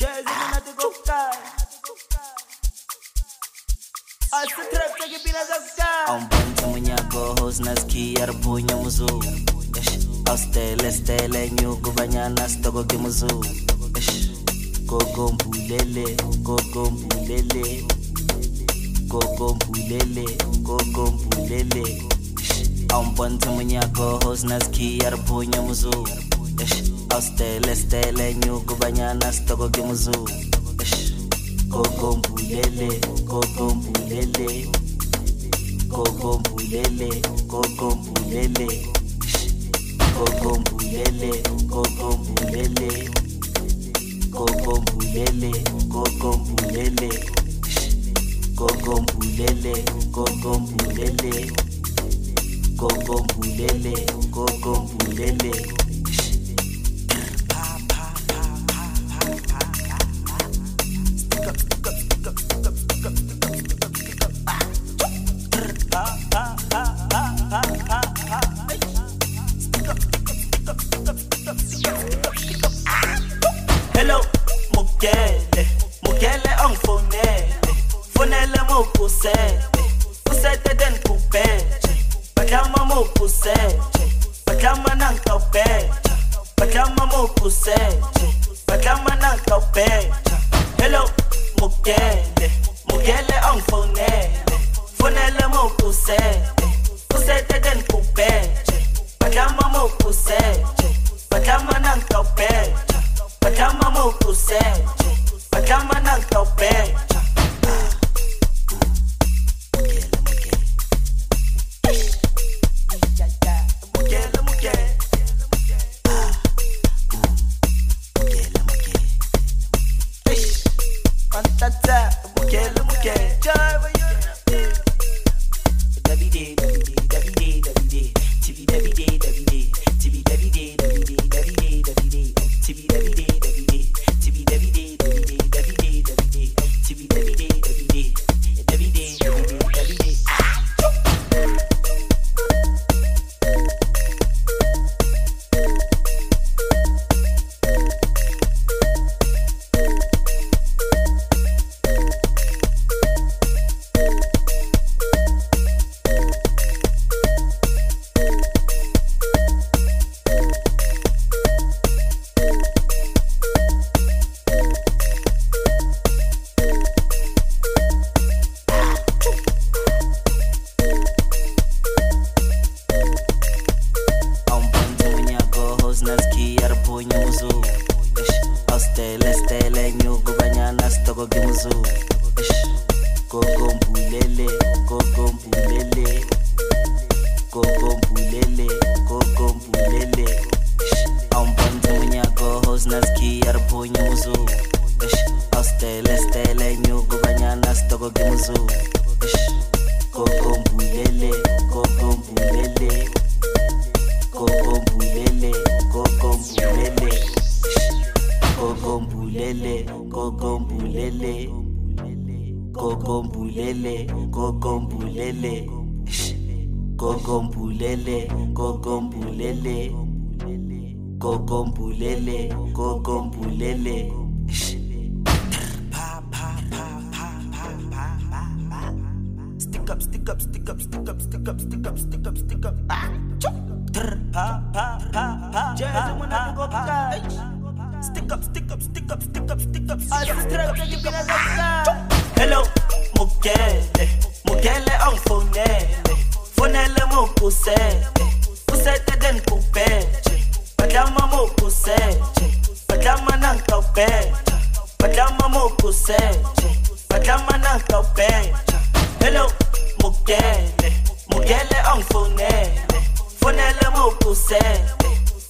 Jazz mnati kokukala Asitrap take pina zakukala Aumbonza munyako hos naski arbunya muzu Austele stele nyugu banyana stoko ke muzu Gogo mbulele, gogo mbulele. Gogo mbulele, gogo muzu Austele stele nyugu banyana stoko ke muzu Gogo mbulele, gogo mbulele Gogo mbulele, gogo mbulele Gogo mbulele, gogo Mugele, Mugele ongifonele Fonele mupusele, pusete den kupeche Baklama mupusele, baklama nankapeche Baklama mupusele, baklama nankapeche Hello, Mugele nankapeche Mugele, Mugele Ish, Pantata, Mugele, nyugu banyana stoko ke muzu Gogo mbulele, gogo mbulele Gogo mbulele, gogo mbulele. Aumbonza munyako hos naski arbunya muzu Austele stele nyugu banyana stoko ke muzu mbulele, gogo mbulele Gogo mbulele, gogo mbulele Stick up, stick up, stick up, stick up, stick up, stick up, stick up, stick up. Ah, chop. Trr, ha, ha, ha, ha. Jazz mnati kokukala Stick up, stick up, stick up, stick up, stick up. Asitrap take pina zakukala Hello, Mugele, Mugele ongifonele Fonele. Mupusele, pusete den kupeche Baklama mupusele, baklama nankapeche Baklama mupusele, baklama nankapeche Hello, Mugele, Mugele ongifonele Fonele. Mupusele,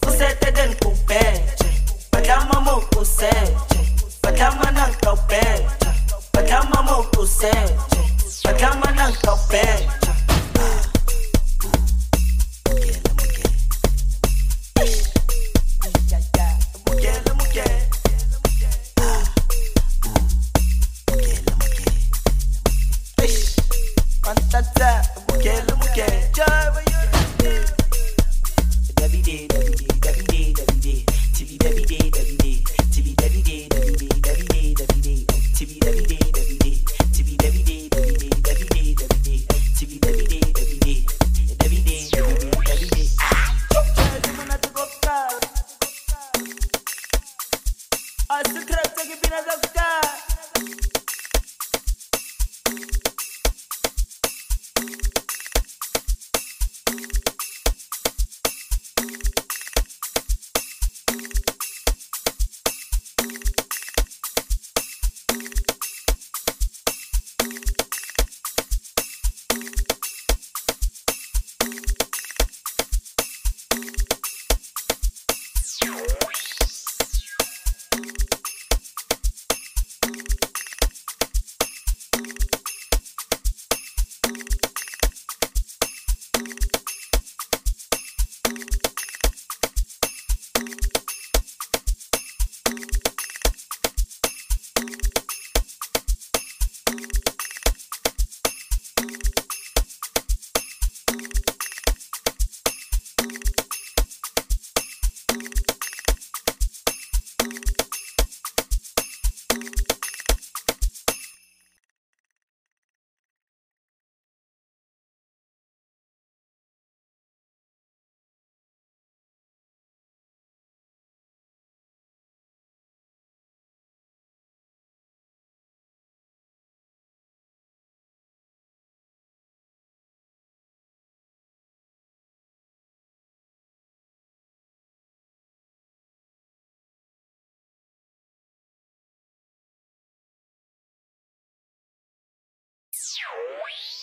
pusete den kupeche Baklama mupusele, baklama nankapeche Baklama mupusele, baklama Shh.